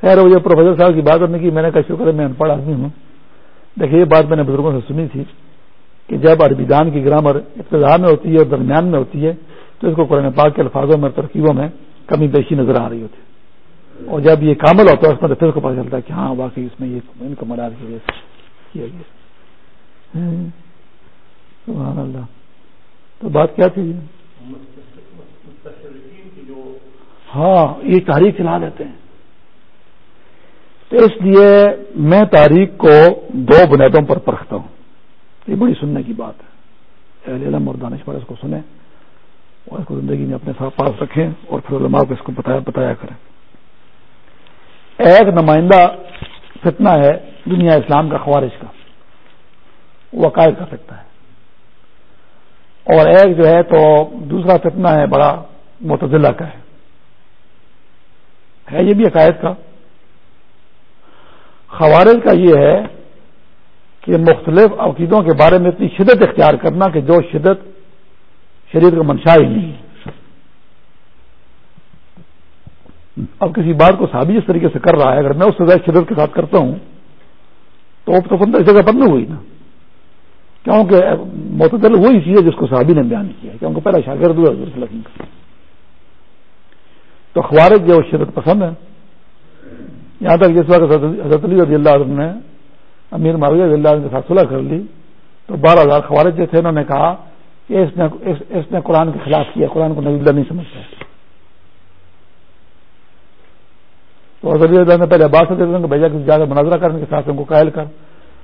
خیر، وہ جو پروفیسر صاحب کی بات کرنے کی، میں نے کہا شکر ہے، میں ان پڑھ آدمی ہوں۔ دیکھیے، یہ بات میں نے بزرگوں سے سنی تھی کہ جب عربی دان کی گرامر ابتدا میں ہوتی ہے اور درمیان میں ہوتی ہے، تو اس کو قرآن پاک کے الفاظوں میں ترکیبوں میں کمی بیشی نظر آ رہی ہوتی۔ اور جب یہ کامل ہوتا ہے، اس میں پھر کو پتا چلتا ہے کہ ہاں واقعی اس میں یہ ان کو مراد کی وجہ سے کیا گیا۔ سبحان اللہ۔ تو بات کیا تھی؟ ہاں یہ تاریخ چلا دیتے ہیں۔ تو اس لیے میں تاریخ کو دو بنیادوں پر پرکھتا ہوں۔ یہ بڑی سننے کی بات ہے۔ اہل علم اور دانش پر اس کو سنیں۔ اور اس کو زندگی میں اپنے ساتھ پاس رکھیں اور پھر علماء کو اس کو بتایا بتایا کریں۔ ایک نمائندہ فتنہ ہے دنیا اسلام کا خوارش کا۔ وہ عقائد کا فتنہ ہے۔ اور ایک جو ہے تو دوسرا فتنہ ہے بڑا متضلہ کا ہے۔ ہے یہ بھی عقائد کا۔ خوارج کا یہ ہے کہ مختلف عقیدوں کے بارے میں اتنی شدت اختیار کرنا کہ جو شدت شریعت کا منشا ہی نہیں اب کسی بات کو صحابی اس طریقے سے کر رہا ہے، اگر میں اس سے زیادہ شدت کے ساتھ کرتا ہوں، تو اب تو فندر اس جگہ بند ہوئی نا۔ کیونکہ معتدل وہی چیز ہے جس کو صحابی نے بیان کیا کیونکہ پہلا شاگرد ہوا حضرت کا۔ تو خوارج جو شدت پسند ہے یہاں تک جس وقت حضرت علی رضی اللہ عنہ نے، امیر معاویہ رضی اللہ عنہ کے ساتھ صلح کر لی، تو بارہ ہزار خوارج جو تھے، انہوں نے کہا کہ اس نے اس نے قرآن کے خلاف کیا، قرآن کو نبی اللہ نہیں سمجھتا۔ تو حضرت اللہ نے پہلے عباس کو بھیجا کہ جا کر مناظرہ کرنے کے ساتھ ان کو قائل کر۔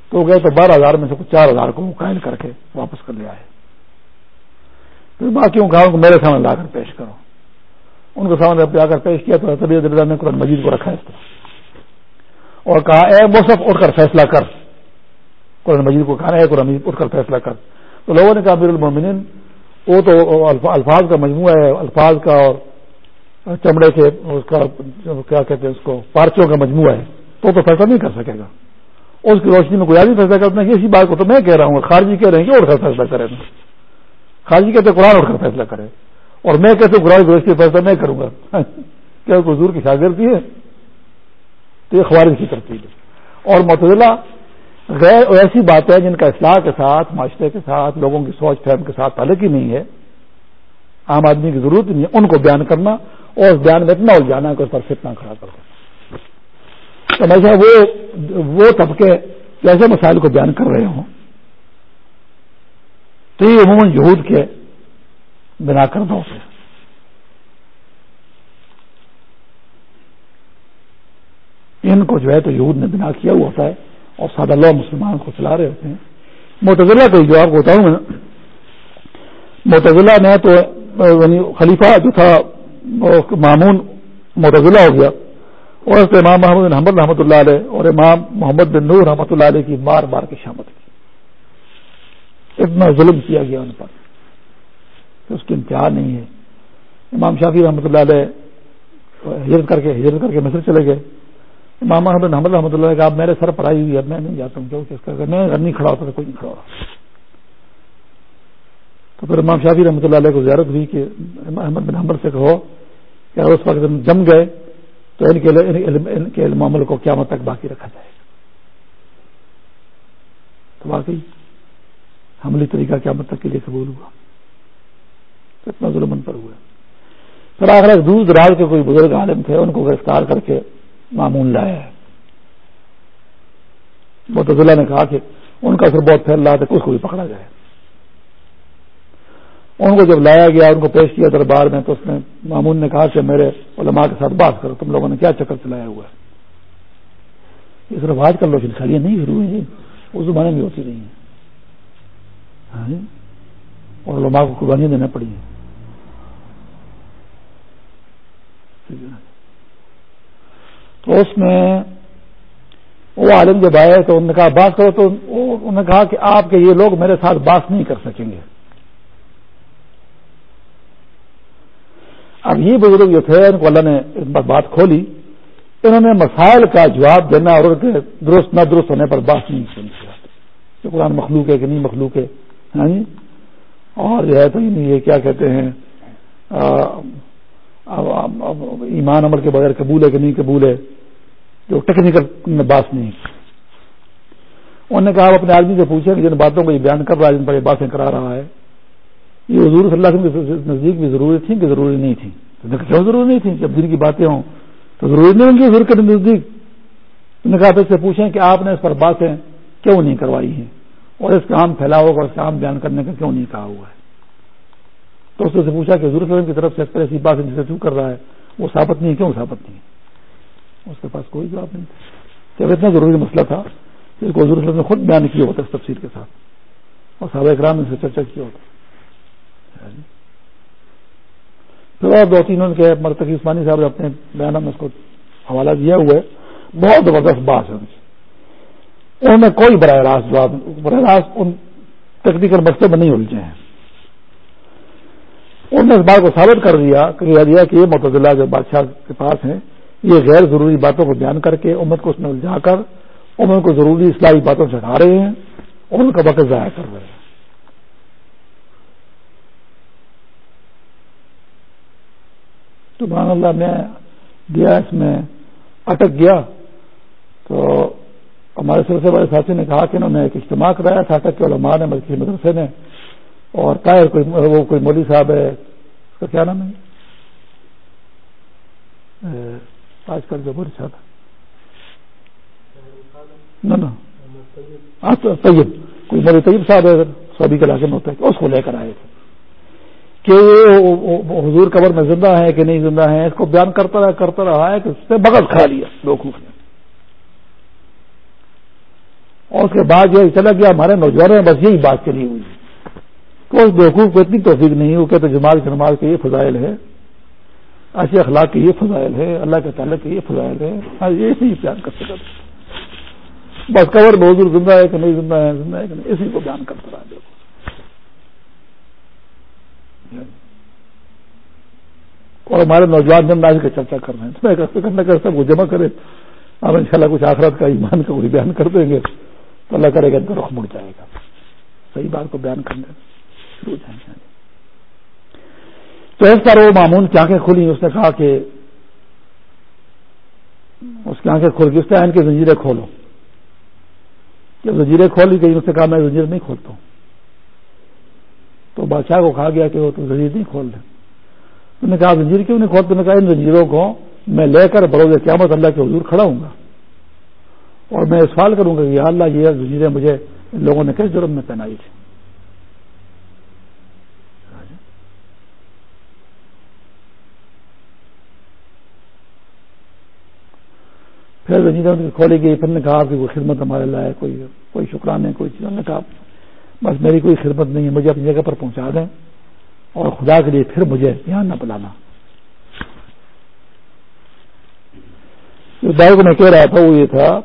تو گئے تو بارہ ہزار میں سے کچھ چار ہزار کو قائل کر کے واپس کر لیا ہے پھر باقیوں گاؤں کو میرے سامنے لا کر پیش کرو۔ ان کو سامنے جا کر پیش کیا تو طبیعت نے قرآن مجید کو رکھا اس طرح۔ اور کہا، اے موسف اٹھ کر فیصلہ کر۔ قرآن مجید کو کہا ہے قرآن مجید، اٹھ کر فیصلہ کر۔ تو لوگوں نے کہا بیر المومنین وہ تو الفاظ کا مجموعہ ہے، الفاظ کا اور چمڑے کے اس کا، کیا کہتے ہیں اس کو، پارچوں کا مجموعہ ہے۔ تو تو فیصلہ نہیں کر سکے گا۔ اس کی روشنی میں کوئی آدمی فیصلہ کرتے ہیں اسی بات کو تو میں کہہ رہا ہوں، خارجی کہہ رہے ہیں کہ اٹھ کر فیصلہ کرے خارجی کہتے قرآن اٹھ کر فیصلہ کرے اور میں کہتے قرآن کی روشنی فیصلہ میں کروں گا۔ کیا حضور کی شاگردی ہے؟ تو یہ خوارج کی ترتیب ہے۔ اور متضلہ غیر ایسی بات ہے جن کا اصلاح کے ساتھ، معاشرے کے ساتھ، لوگوں کی سوچ فہم کے ساتھ تعلق ہی نہیں ہے، عام آدمی کی ضرورت نہیں ہے، ان کو بیان کرنا اور اس بیان میں اتنا الجھانا کہ اس پر فتنا کھڑا کر دینا۔ ہمیشہ وہ وہ طبقے ایسے مسائل کو بیان کر رہے ہوں۔ تو یہ عموماً یہود کے بنا کر دو سے ان کو جو ہے تو یہود نے بنا کیا ہوا ہوتا ہے۔ اور سادہ لو مسلمان کو چلا رہے ہوتے ہیں۔ متضلہ کا جو آپ کو بتاؤں میں متضلہ نے تو یعنی خلیفہ جو تھا معمون متضلہ ہو گیا۔ اور اس امام محمد بن حمد رحمۃ اللہ علیہ اور امام محمد بن نور رحمۃ اللہ علیہ کی مار مار کی شامت کی۔ اتنا ظلم کیا گیا ان پر کہ اس کی انتہا نہیں ہے۔ امام شافی رحمۃ اللہ علیہ، ہجرت کر کے، ہجرت کر کے مصر چلے گئے۔ امام محمد محمد رحمۃ اللہ کا میرے سر پڑھائی ہوئی ہے میں نہیں جاتا ہوں کس کا میں گھر نہیں کھڑا ہوتا تھا کوئی نہیں کھڑا ہوا تو پھر امام شافی رحمۃ اللہ علیہ کو زیارت ہوئی کہ احمد بن حمبر سے کہو کہ اس وقت جم گئے تو ان کے ان کے علم عمل کو قیامت تک باقی رکھا جائے گا۔ تو واقعی حملی طریقہ قیامت تک کے لیے قبول ہوا۔ کتنا ظلم پر ہوا۔ پھر آخر دور دراز کے کوئی بزرگ عالم تھے، ان کو گرفتار کر کے معمول لایا ہے۔ متضلہ نے کہا کہ ان کا اثر بہت پھیل رہا تھا کہ اس کو بھی پکڑا جائے۔ ان کو جب لایا گیا ان کو پیش کیا دربار میں تو اس نے مامون نے کہا کہ میرے علماء کے ساتھ بات کرو، تم لوگوں نے کیا چکر چلایا ہوا ہے؟ یہ صرف آج کل روشن خالیاں نہیں شروع ہوئی اس زمانے میں ہوتی رہی ہیں۔ ہاں جی؟ اور علماء کو قربانیاں دینا پڑی ہیں۔ تو اس میں وہ عالم جب آئے تو انہوں نے کہا، بات کرو تو انہوں نے کہا کہ آپ کے یہ لوگ میرے ساتھ بات نہیں کر سکیں گے. اب یہ بزرگ جو تھے، ان کو اللہ نے پر بات کھولی، انہوں نے مسائل کا جواب دینا اور ان کے درست نہ درست ہونے پر بات نہیں سنی کہ قرآن مخلوق ہے کہ نہیں مخلوق ہے؟ ہاں جی؟ اور جو ہے تو یہ کیا کہتے ہیں ایمان عمل کے بغیر قبول ہے کہ نہیں قبول ہے، جو ٹیکنیکل بات نہیں انہوں نے کہا آپ اپنے آدمی سے پوچھیں کہ جن باتوں کو یہ بیان کر رہا ہے، جن پر یہ باتیں کرا رہا ہے، یہ حضور صلی اللہ علیہ وسلم کے نزدیک بھی ضروری تھیں کہ ضروری نہیں تھیں؟ کیوں ضروری نہیں تھی جب دن کی باتیں ہوں تو ضروری نہیں ہوں گی حضور کے نزدیک۔ انہوں نے کہا تو اس سے پوچھیں کہ آپ نے اس پر باتیں کیوں نہیں کروائی ہیں؟ اور اس کا عام پھیلاؤ اور اس کا عام بیان کرنے کا کیوں نہیں کہا ہوا ہے؟ تو اس سے پوچھا کہ حضور وسلم کی طرف سے اکثر ایسی بات جسے تو کر رہا ہے، وہ ثابت نہیں ہے، کیوں ثابت نہیں ہے؟ اس کے پاس کوئی جواب نہیں تھا۔ جب اتنا ضروری مسئلہ تھا کہ اس کو حضور وسلم نے خود بیان کیا ہوتا اس تفصیل کے ساتھ۔ اور صحابہ اکرام نے سے چرچا کیا ہوتا پھر اور دو تین کے مرتقی عثمانی صاحب نے اپنے بیان میں اس کو حوالہ دیا ہوا ہے۔ بہت زبردست بات ہے ان کی۔ انہوں نے کوئی براہ راست جواب، براہ راست ان ٹیکنیکل مسئلے میں نہیں الجھے ہیں۔ انہوں نے اس بات کو ثابت کر دیا کہ یہ متضلہ جو بادشاہ کے پاس ہیں، یہ غیر ضروری باتوں کو بیان کر کے امت کو اس میں الجھا کر امت کو ضروری اصلاحی باتوں سے ہٹا رہے ہیں اور ان کا وقت ضائع کر رہے ہیں۔ تو مان اللہ، میں گیا، اس میں اٹک گیا۔ تو ہمارے سلسلے والے ساتھی نے کہا کہ انہوں نے ایک اجتماع کرایا تھا اٹک کے علماء نے مدرسے نے اور طاہر کوئی وہ کوئی مولوی صاحب ہے اس کا کیا نام ہے؟ آج کل جو بڑی صاحب ہاں، طیب۔ کوئی مولوی طیب صاحب ہے سعودی کے علاقے میں ہوتا ہے اس کو لے کر آئے تھے۔ کہ حضور قبر میں زندہ ہے کہ نہیں زندہ ہے اس کو بیان کرتا رہا کرتا رہا ہے کہ اس نے بغل کھا لیا لوگوں نے۔ اور اس کے بعد جو چلا گیا ہمارے نوجوانوں میں بس یہی بات چلی ہوئی۔ ہے تو اس بیوقوف کو اتنی توفیق نہیں ہو کہتے جماعت کی نماز کے یہ فضائل ہے ایسے اخلاق کے یہ فضائل ہے اللہ کے تعلق کے یہ فضائل ہے ہاں، یہ اسی بیان کر سکتا بس کور بہت زندہ ہے کہ نہیں زندہ ہے زندہ ہے کہ نہیں اسی کو بیان کرتا رہا دیکھو اور ہمارے نوجوان جن راج کا چرچا کر رہے ہیں کرنے کا سب وہ جمع کرے ہم ان شاء اللہ کچھ آخرت کا ایمان کا کوئی بیان کر دیں گے۔ تو اللہ کرے گا ان کا رخ مڑ جائے گا۔ صحیح بات کو بیان کرنے۔ شروع جائیں گے تو اس پر وہ معمون کی آنکھیں کھلی، اس نے کہا کہ اس کی آنکھیں کھول گئی، اس نے ان کی زنجیریں کھولو۔ جب زنجیریں کھولی گئی اس نے کہا میں زنجیر نہیں کھولتا ہوں۔ تو بادشاہ کو کہا گیا کہ وہ تو زنجیر نہیں کھول دیں انہوں نے کہا زنجیر کیوں نہیں کھول نے کہا ان زنجیروں کو میں لے کر بروز قیامت اللہ کے حضور کھڑا ہوں گا۔ اور میں سوال کروں گا کہ یا اللہ یہ زنجیریں مجھے لوگوں نے کس جرم میں پہنائی تھی؟ پھر زنجیریں کھولی گئی پھر نے کہا کہ کوئی خدمت ہمارے لائے کوئی کوئی شکرانے، کوئی چیز۔ نے کہا، بس میری کوئی خدمت نہیں ہے، مجھے اپنی جگہ پر پہنچا دیں اور خدا کے لیے پھر مجھے یہاں نہ بلانا۔ بھائی کو میں کہہ رہا تھا، وہ یہ تھا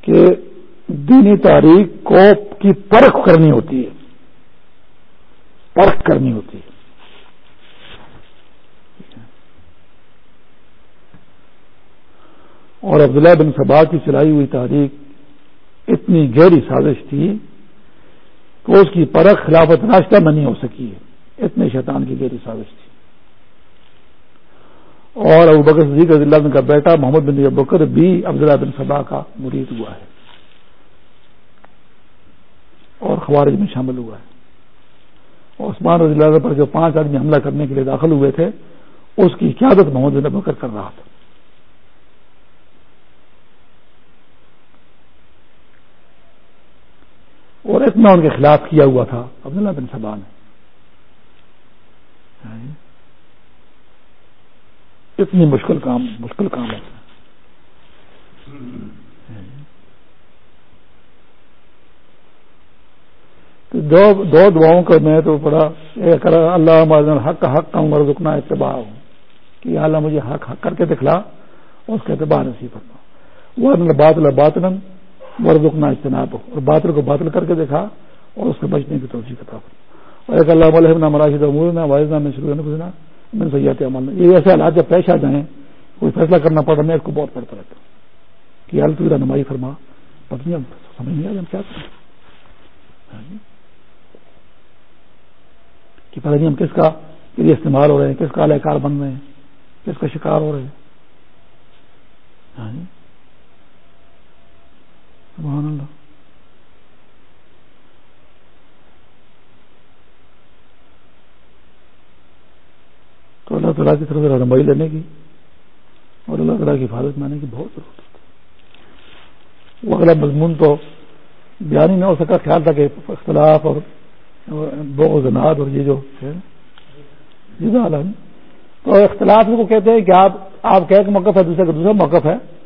کہ دینی تاریخ کو کی پرکھ کرنی ہوتی ہے۔ پرکھ کرنی ہوتی ہے۔ اور عبداللہ بن صبا کی چلائی ہوئی تاریخ اتنی گہری سازش تھی کہ اس کی پرکھ خلافت راستہ میں نہیں ہو سکی ہے۔ اتنے شیطان کی گہری سازش تھی۔ اور ابو بکر صدیق رضی اللہ کا بیٹا محمد بن بکر بھی عبداللہ بن صبا کا مرید ہوا ہے۔ اور خوارج میں شامل ہوا ہے۔ عثمان رضی اللہ پر جو پانچ آدمی حملہ کرنے کے لیے داخل ہوئے تھے، اس کی قیادت محمد بن بکر کر رہا تھا۔ اور اتنا ان کے خلاف کیا ہوا تھا، عبداللہ بن صبا نے اتنی مشکل کام مشکل کام ہے۔ دو دو دعاؤں کا میں تو پڑا اللہ حق حق کا عمر رکنا اتباع ہوں کہ اللہ مجھے حق حق کر کے دکھلا اور اس کا اتباع نصیب کرنا وہ بات اللہ بات ورزکنا اجتناب اور باطل کو باطل کر کے دیکھا اور اس سے بچنے کی توجہ کرتا اور ایک اللہ علیہ مراشد امور نہ واحد میں شروع نہیں میں سیاحت عمل یہ ایسے حالات جب پیش آ جائیں، کوئی فیصلہ کرنا پڑا میں اس کو بہت پڑتا رہتا ہوں۔ کہ حال رہنمائی فرما، پتنی ہم سمجھ نہیں آئے ہم کیا کریں؟ کہ پتہ نہیں ہم کس کا کے لیے استعمال ہو رہے ہیں، کس کا اہلکار بن رہے ہیں، کس کا شکار ہو رہے ہیں۔ ہاں جی۔ سبحان اللہ۔ تو اللہ تعالیٰ کی طرف رہنمائی لینے کی اور اللہ تعالیٰ کی حفاظت میں آنے کی بہت ضرورت ہے۔ وہ اگلا مضمون تو بیان ہی نہ ہو سکا، خیال تھا کہ اختلاف اور بغض اور یہ جو ہے تو اختلاف کو کہتے ہیں کہ آپ آپ کا ایک موقف ہے، دوسرے کا دوسرا موقف ہے۔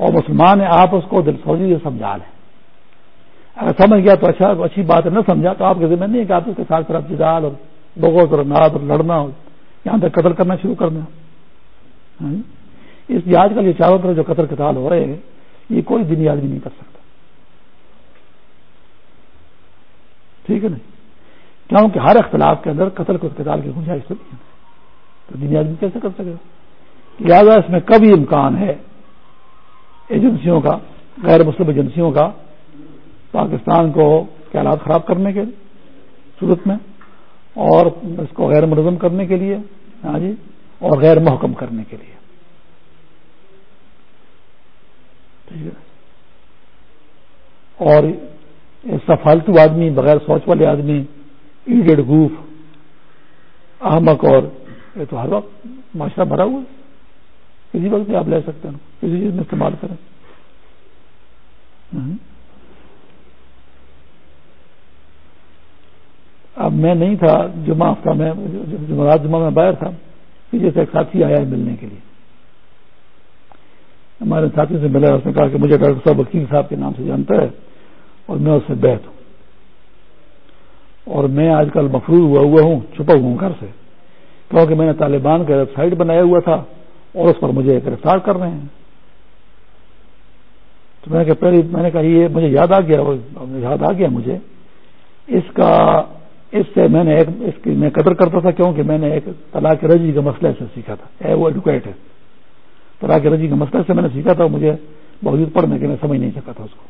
اور مسلمان ہیں، آپ اس کو دل سوچی سمجھا لیں۔ اگر سمجھ گیا تو اچھا اچھی بات ہے نہ سمجھا تو آپ کے ذمہ نہیں ہے کہ آپ اس کے ساتھ طرف جدال اور بغوت اور ناد اور لڑنا ہو۔ یہاں تک قتل کرنا شروع کرنا ہاں جی؟ اس لیے آج کل یہ چاروں طرف جو قتل قتال ہو رہے ہیں، یہ کوئی دینی آدمی نہیں کر سکتا۔ ٹھیک ہے نا؟ کیونکہ ہر اختلاف کے اندر قتل کو قتال کی گنجائش تو نہیں ہے۔ تو دینی آدمی کیسے کر سکے لہٰذا اس میں کبھی امکان ہے ایجنسیوں کا، غیر مسلم ایجنسیوں کا پاکستان کو حالات خراب کرنے کے صورت میں اور اس کو غیر منظم کرنے کے لیے ہاں جی اور غیر محکم کرنے کے لیے۔ ٹھیک ہے۔ اور ایسا فالتو آدمی، بغیر سوچ والے آدمی، ایڈیڈ گوف، احمق اور یہ تو ہر وقت معاشرہ بھرا ہوا کسی وقت بھی آپ لے سکتے ہیں۔ کسی چیز میں استعمال کریں۔ اب میں نہیں تھا جمعہ ہفتہ میں، جمعرات جمعہ میں باہر تھا پیچھے سے ایک ساتھی آیا ہے ملنے کے لیے۔ ہمارے ساتھی سے ملا، اس نے کہا کہ مجھے ڈاکٹر صاحب وکیل صاحب کے نام سے جانتا ہے اور میں اس سے بیٹھ ہوں۔ اور میں آج کل مفرور ہوا ہوا ہوں، چھپا ہوا ہوں گھر سے۔ کیونکہ میں نے طالبان کا ویب سائٹ بنایا ہوا تھا۔ اور اس پر مجھے گرفتار کر رہے ہیں۔ تو میں نے کہا پہلے میں نے کہا، یہ مجھے یاد آ گیا یاد آ گیا مجھے۔ اس کا، اس سے میں نے ایک، اس کی میں قدر کرتا تھا، کیونکہ میں نے ایک طلاق رجی کا مسئلہ سے سیکھا تھا۔ اے، وہ ایڈوکیٹ ہے۔ طلاق رجی کا مسئلہ سے میں نے سیکھا تھا، مجھے بہت پڑھنے کے میں سمجھ نہیں سکا تھا اس کو۔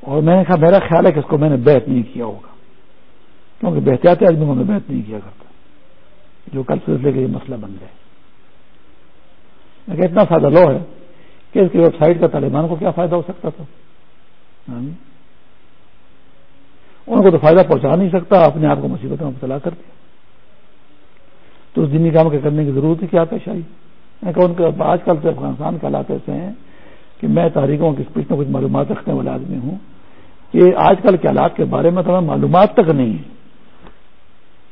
اور میں نے کہا، میرا خیال ہے کہ اس کو میں نے بیت نہیں کیا ہوگا۔ کیونکہ بہتیاتی آدمی میں بیت نہیں کیا کرتا۔ جو کل سلسلے کا یہ مسئلہ بن جائے اتنا سادہ لو ہے کہ اس کی ویب سائٹ کا طالبان کو کیا فائدہ ہو سکتا تھا؟ ہاں جی۔ ان کو تو فائدہ پہنچا نہیں سکتا، اپنے آپ کو مصیبت میں مبتلا کر دیا۔ تو اس دینی کام کے کرنے کی ضرورت ہی کیا پیش آئی میں کہ ان کے آج کل تو افغانستان کے حالات ایسے ہیں کہ میں تاریخوں کی کچھ نہ کچھ معلومات رکھنے والے آدمی ہوں کہ آج کل کے حالات کے بارے میں تو معلومات تک نہیں ہے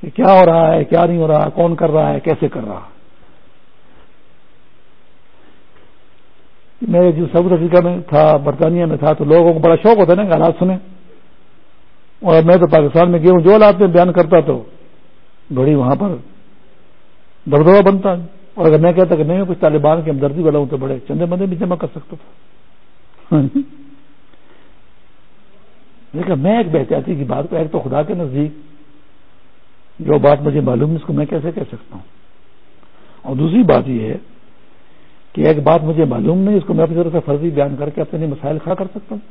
کہ کیا ہو رہا ہے، کیا نہیں ہو رہا، کون کر رہا ہے، کیسے کر رہا میں جو ساؤتھ افریقہ میں تھا، برطانیہ میں تھا، تو لوگوں کو بڑا شوق ہوتا ہے نا کہ حالات سنیں۔ اور میں تو پاکستان میں گیا ہوں، جو حالات میں بیان کرتا تو بڑی وہاں پر دبدبا بنتا۔ اور اگر میں کہتا کہ نہیں، کچھ طالبان کی ہمدردی والا ہوں تو بڑے چندے بندے بھی جمع کر سکتا تھا۔ لیکن میں ایک بحتیاتی کی بات کو، ایک تو خدا کے نزدیک جو بات مجھے معلوم ہے، اس کو میں کیسے کہہ سکتا ہوں؟ اور دوسری بات یہ ہے کہ ایک بات مجھے معلوم نہیں، اس کو میں اپنی طرف سے فرضی بیان کر کے اپنے مسائل کھڑا کر سکتا ہوں۔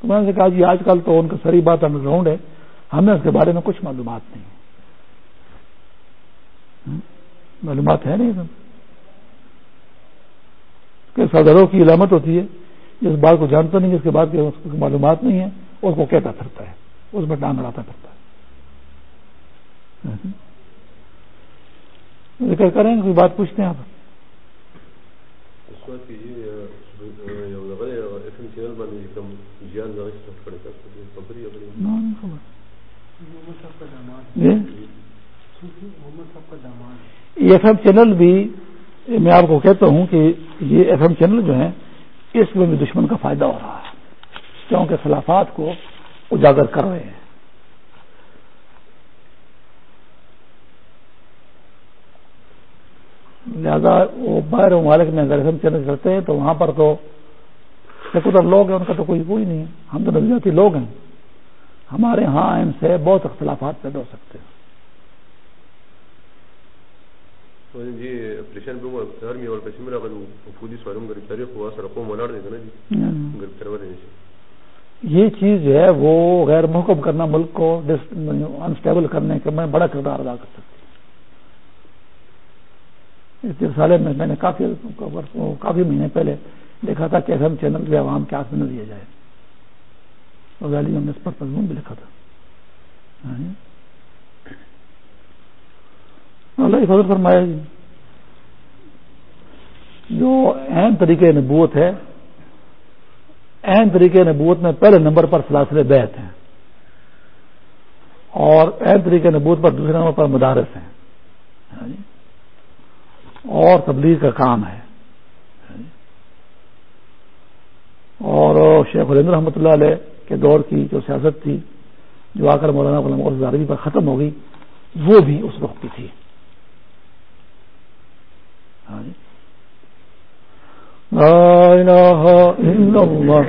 تو میں نے کہا جی آج کل تو ان کا ساری بات انڈر گراؤنڈ ہے، ہمیں اس کے بارے میں کچھ معلومات نہیں۔ معلومات ہے نہیں کہ صدروں کی علامت ہوتی ہے، جس بات کو جانتا نہیں اس کے بعد معلومات نہیں ہے، اس کو کہتا پھرتا ہے، اس میں ڈانگ اڑاتا پھرتا ہے۔ ذکر کریں، کوئی بات پوچھتے ہیں آپ؟ ایف ایم چینل بھی میں آپ کو کہتا ہوں کہ یہ ایف ایم چینل جو ہیں اس میں بھی دشمن کا فائدہ ہو رہا ہے کیونکہ خلافات کو اجاگر کر رہے ہیں۔ لہذا وہ باہر ممالک میں اگر ہم چینل کرتے ہیں تو وہاں پر تو سیکولر لوگ ہیں ان کا تو کوئی کوئی نہیں ہم تو نظریاتی لوگ ہیں۔ ہمارے ہاں ان سے بہت اختلافات پیدا ہو سکتے ہیں۔ یہ چیز جو ہے وہ غیر محکم کرنا ملک کو انسٹیبل کرنے کے میں بڑا کردار ادا کر سکتے اس رسالے میں میں نے کافی کافی مہینے پہلے لکھا تھا کہ ہم چینل جو عوام کے ہاتھ میں نہ دیا جائے۔ اور میں نے اس پر مضمون بھی لکھا تھا۔ ہاں جی۔ اللہ فضل فرمایا جی جو اہم طریقے نبوت ہے، اہم طریقے نبوت میں پہلے نمبر پر سلاسل بیت ہیں۔ اور اہم طریقے نبوت پر دوسرے نمبر پر مدارس ہیں۔ ہاں جی۔ اور تبلیغ کا کام ہے۔ اور شیخ حلین رحمۃ اللہ علیہ کے دور کی جو سیاست تھی، جو آ کر مولانا غلام اور پر ختم ہو گئی، وہ بھی اس وقت کی تھی۔ لا الہ الا اللہ،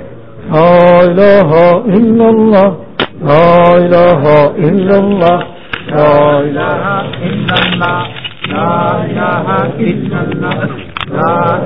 لا الہ الا اللہ، لا الہ الا اللہ، لا الہ الا اللہ۔ لا الہ الا اللہ